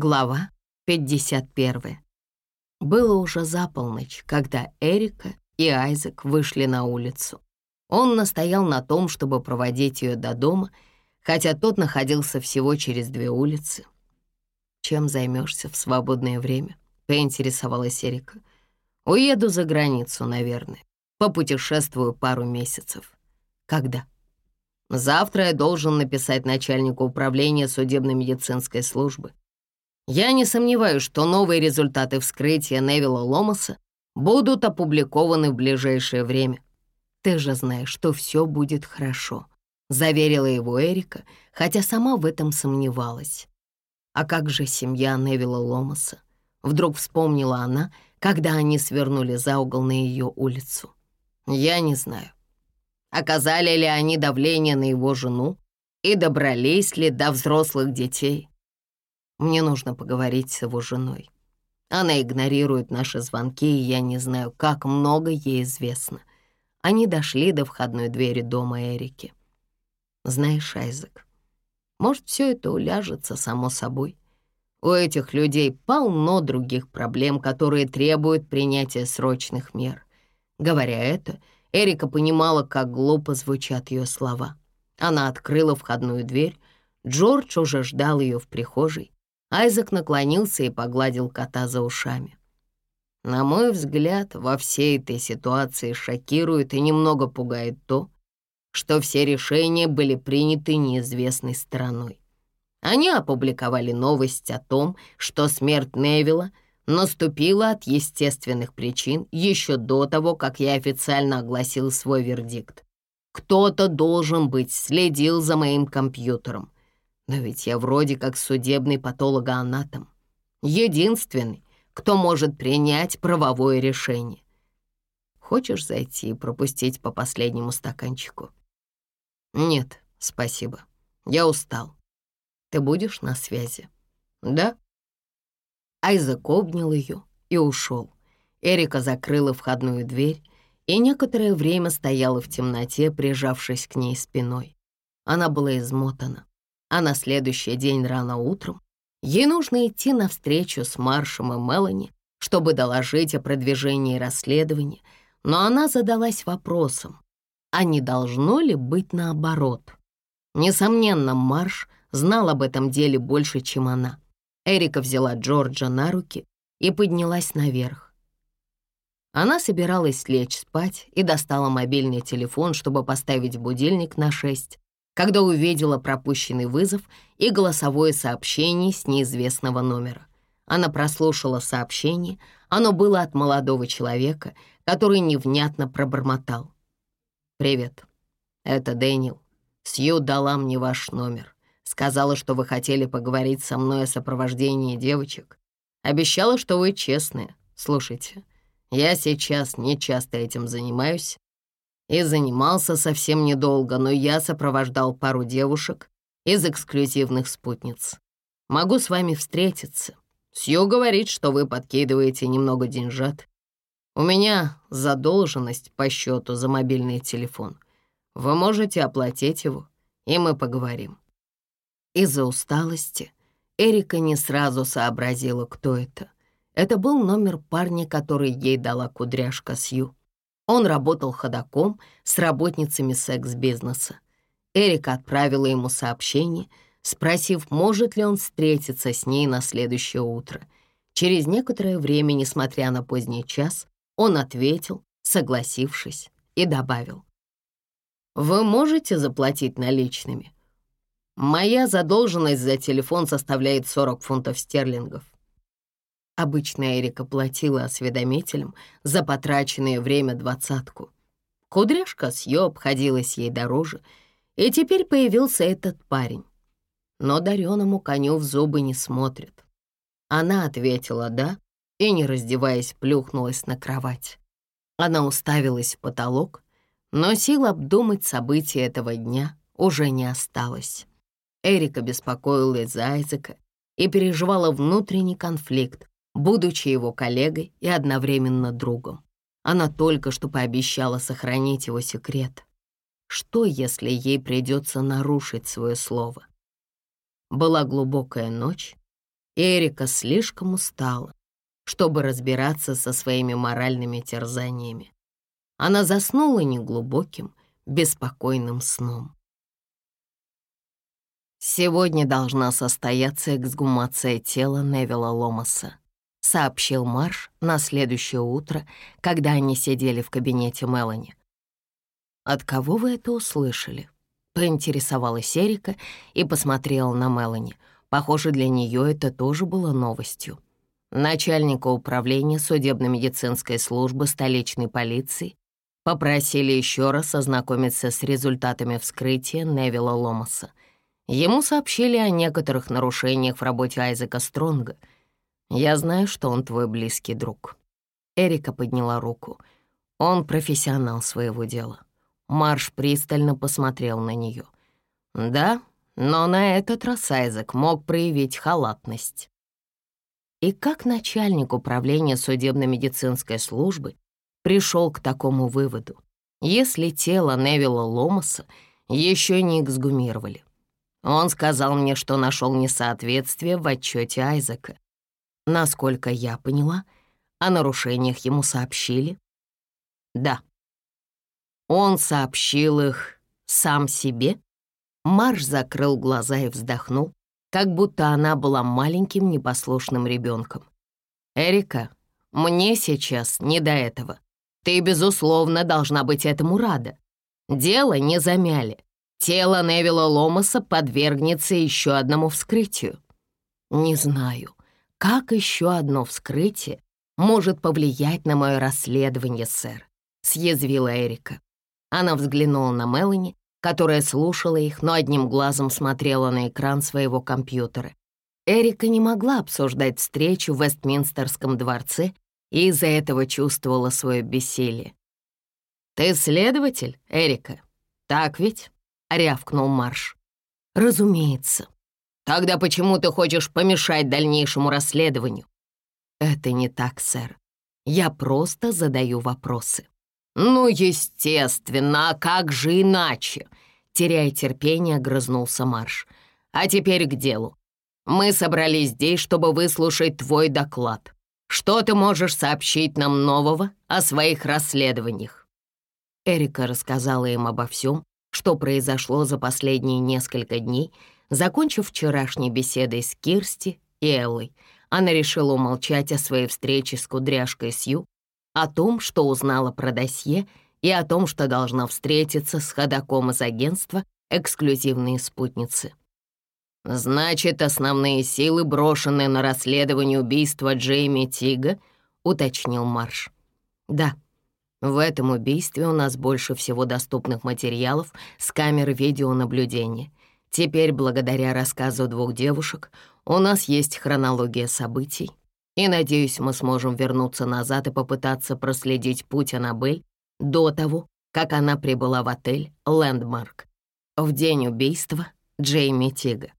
Глава 51. Было уже за полночь, когда Эрика и Айзек вышли на улицу. Он настоял на том, чтобы проводить ее до дома, хотя тот находился всего через две улицы. «Чем займешься в свободное время?» — поинтересовалась Эрика. «Уеду за границу, наверное. Попутешествую пару месяцев». «Когда?» «Завтра я должен написать начальнику управления судебно-медицинской службы. Я не сомневаюсь, что новые результаты вскрытия Невилла Ломаса будут опубликованы в ближайшее время. Ты же знаешь, что все будет хорошо», — заверила его Эрика, хотя сама в этом сомневалась. «А как же семья Невилла Ломаса?» Вдруг вспомнила она, когда они свернули за угол на ее улицу. «Я не знаю. Оказали ли они давление на его жену и добрались ли до взрослых детей? Мне нужно поговорить с его женой. Она игнорирует наши звонки, и я не знаю, как много ей известно. Они дошли до входной двери дома Эрики. Знаешь, Айзек, может, все это уляжется само собой. У этих людей полно других проблем, которые требуют принятия срочных мер. Говоря это, Эрика понимала, как глупо звучат ее слова. Она открыла входную дверь. Джордж уже ждал ее в прихожей. Айзек наклонился и погладил кота за ушами. На мой взгляд, во всей этой ситуации шокирует и немного пугает то, что все решения были приняты неизвестной стороной. Они опубликовали новость о том, что смерть Невилла наступила от естественных причин еще до того, как я официально огласил свой вердикт. Кто-то должен быть следил за моим компьютером, но ведь я вроде как судебный патологоанатом. Единственный, кто может принять правовое решение. Хочешь зайти и пропустить по последнему стаканчику? Нет, спасибо. Я устал. Ты будешь на связи? Да? Айзек обнял ее и ушел. Эрика закрыла входную дверь и некоторое время стояла в темноте, прижавшись к ней спиной. Она была измотана а на следующий день рано утром ей нужно идти на встречу с Маршем и Мелани, чтобы доложить о продвижении расследования, но она задалась вопросом, а не должно ли быть наоборот? Несомненно, Марш знал об этом деле больше, чем она. Эрика взяла Джорджа на руки и поднялась наверх. Она собиралась лечь спать и достала мобильный телефон, чтобы поставить будильник на шесть, когда увидела пропущенный вызов и голосовое сообщение с неизвестного номера. Она прослушала сообщение, оно было от молодого человека, который невнятно пробормотал. «Привет, это Дэниел. Сью дала мне ваш номер. Сказала, что вы хотели поговорить со мной о сопровождении девочек. Обещала, что вы честные. Слушайте, я сейчас не часто этим занимаюсь, и занимался совсем недолго, но я сопровождал пару девушек из эксклюзивных спутниц. Могу с вами встретиться. Сью говорит, что вы подкидываете немного деньжат. У меня задолженность по счету за мобильный телефон. Вы можете оплатить его, и мы поговорим». Из-за усталости Эрика не сразу сообразила, кто это. Это был номер парня, который ей дала кудряшка Сью. Он работал ходаком с работницами секс-бизнеса. Эрика отправила ему сообщение, спросив, может ли он встретиться с ней на следующее утро. Через некоторое время, несмотря на поздний час, он ответил, согласившись, и добавил. «Вы можете заплатить наличными? Моя задолженность за телефон составляет 40 фунтов стерлингов. Обычно Эрика платила осведомителям за потраченное время двадцатку. Кудряшка с Йо обходилась ей дороже, и теперь появился этот парень. Но дареному коню в зубы не смотрят. Она ответила «да» и, не раздеваясь, плюхнулась на кровать. Она уставилась в потолок, но сил обдумать события этого дня уже не осталось. Эрика беспокоилась за Айзека и переживала внутренний конфликт, будучи его коллегой и одновременно другом. Она только что пообещала сохранить его секрет. Что, если ей придется нарушить свое слово? Была глубокая ночь, Эрика слишком устала, чтобы разбираться со своими моральными терзаниями. Она заснула неглубоким, беспокойным сном. «Сегодня должна состояться эксгумация тела Невилла Ломаса», сообщил Марш на следующее утро, когда они сидели в кабинете Мелани. «От кого вы это услышали?» — поинтересовалась Эрика и посмотрела на Мелани. Похоже, для нее это тоже было новостью. Начальника управления судебно-медицинской службы столичной полиции попросили еще раз ознакомиться с результатами вскрытия Невилла Ломаса. Ему сообщили о некоторых нарушениях в работе Айзека Стронга. «Я знаю, что он твой близкий друг». Эрика подняла руку. Он профессионал своего дела. Марш пристально посмотрел на нее. «Да, но на этот раз Айзек мог проявить халатность». И как начальник управления судебно-медицинской службы пришел к такому выводу, если тело Невилла Ломаса еще не эксгумировали? Он сказал мне, что нашел несоответствие в отчете Айзека. Насколько я поняла, о нарушениях ему сообщили? Да. Он сообщил их сам себе? Марш закрыл глаза и вздохнул, как будто она была маленьким непослушным ребенком. «Эрика, мне сейчас не до этого. Ты, безусловно, должна быть этому рада. Дело не замяли. Тело Невилла Ломаса подвергнется еще одному вскрытию. Не знаю, как еще одно вскрытие может повлиять на мое расследование, сэр», — съязвила Эрика. Она взглянула на Мелани, которая слушала их, но одним глазом смотрела на экран своего компьютера. Эрика не могла обсуждать встречу в Вестминстерском дворце и из-за этого чувствовала свое бессилие. «Ты следователь, Эрика? Так ведь?» — рявкнул Марш. «Разумеется. Тогда почему ты хочешь помешать дальнейшему расследованию?» «Это не так, сэр. Я просто задаю вопросы». «Ну, естественно, а как же иначе?» Теряя терпение, грызнулся Марш. «А теперь к делу. Мы собрались здесь, чтобы выслушать твой доклад. Что ты можешь сообщить нам нового о своих расследованиях?» Эрика рассказала им обо всем, что произошло за последние несколько дней, закончив вчерашней беседой с Кирсти и Эллой. Она решила умолчать о своей встрече с кудряшкой Сью о том, что узнала про досье, и о том, что должна встретиться с ходаком из агентства «Эксклюзивные спутницы». «Значит, основные силы, брошенные на расследование убийства Джейми Тига», — уточнил Марш. «Да, в этом убийстве у нас больше всего доступных материалов с камер видеонаблюдения. Теперь, благодаря рассказу двух девушек, у нас есть хронология событий, и, надеюсь, мы сможем вернуться назад и попытаться проследить путь Аннабель до того, как она прибыла в отель «Лэндмарк» в день убийства Джейми Тига.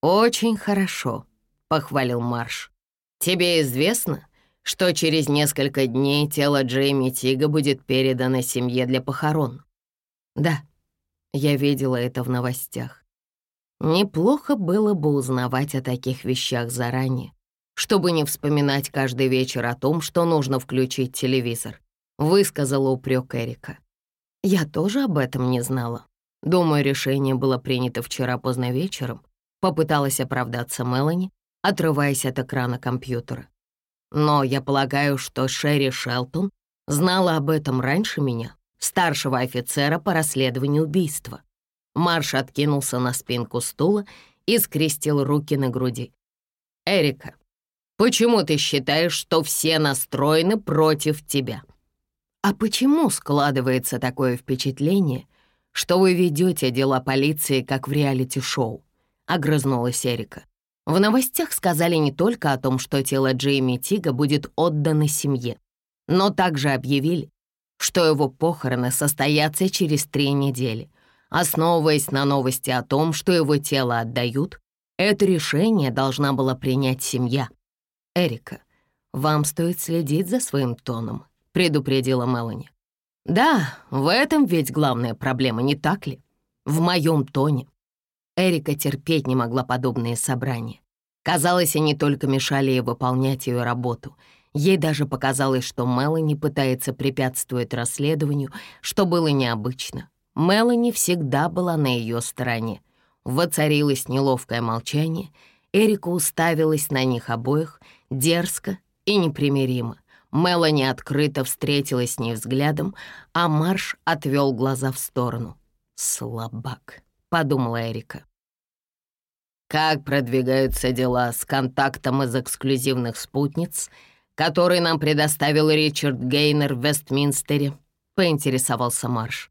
«Очень хорошо», — похвалил Марш. «Тебе известно, что через несколько дней тело Джейми Тига будет передано семье для похорон?» «Да, я видела это в новостях. Неплохо было бы узнавать о таких вещах заранее, чтобы не вспоминать каждый вечер о том, что нужно включить телевизор», — высказала упрек Эрика. «Я тоже об этом не знала. Думаю, решение было принято вчера поздно вечером», — попыталась оправдаться Мелани, отрываясь от экрана компьютера. «Но я полагаю, что Шерри Шелтон знала об этом раньше меня, старшего офицера по расследованию убийства». Марш откинулся на спинку стула и скрестил руки на груди. «Эрика, Почему ты считаешь, что все настроены против тебя? А почему складывается такое впечатление, что вы ведете дела полиции, как в реалити-шоу?» — огрызнулась Эрика. В новостях сказали не только о том, что тело Джейми Тига будет отдано семье, но также объявили, что его похороны состоятся через три недели. Основываясь на новости о том, что его тело отдают, это решение должна была принять семья. «Эрика, вам стоит следить за своим тоном», — предупредила Мелани. «Да, в этом ведь главная проблема, не так ли? В моем тоне». Эрика терпеть не могла подобные собрания. Казалось, они только мешали ей выполнять ее работу. Ей даже показалось, что Мелани пытается препятствовать расследованию, что было необычно. Мелани всегда была на ее стороне. Воцарилось неловкое молчание. Эрика уставилась на них обоих, дерзко и непримиримо. Мелани открыто встретилась с ней взглядом, а Марш отвел глаза в сторону. «Слабак», — подумала Эрика. «Как продвигаются дела с контактом из эксклюзивных спутниц, который нам предоставил Ричард Гейнер в Вестминстере?» — поинтересовался Марш.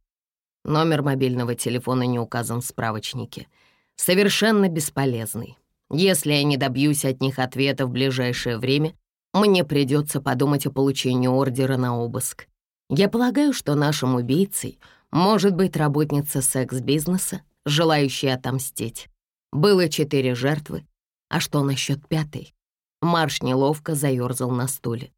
Номер мобильного телефона не указан в справочнике. Совершенно бесполезный. Если я не добьюсь от них ответа в ближайшее время, мне придется подумать о получении ордера на обыск. Я полагаю, что нашим убийцей может быть работница секс-бизнеса, желающая отомстить. Было четыре жертвы. А что насчет пятой? Марш неловко заерзал на стуле.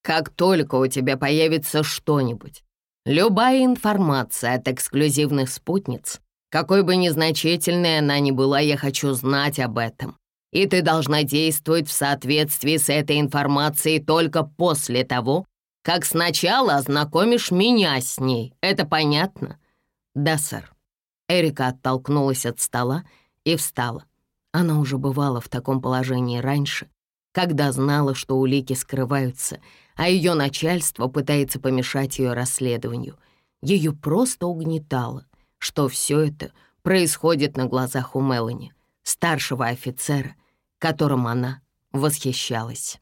Как только у тебя появится что-нибудь, любая информация от эксклюзивных спутниц, какой бы незначительной она ни была, я хочу знать об этом и ты должна действовать в соответствии с этой информацией только после того, как сначала ознакомишь меня с ней. Это понятно?» «Да, сэр». Эрика оттолкнулась от стола и встала. Она уже бывала в таком положении раньше, когда знала, что улики скрываются, а ее начальство пытается помешать ее расследованию. Ее просто угнетало, что все это происходит на глазах у Мелани старшего офицера, которым она восхищалась.